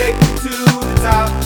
take you to the top.